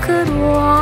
could walk.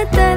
despertar.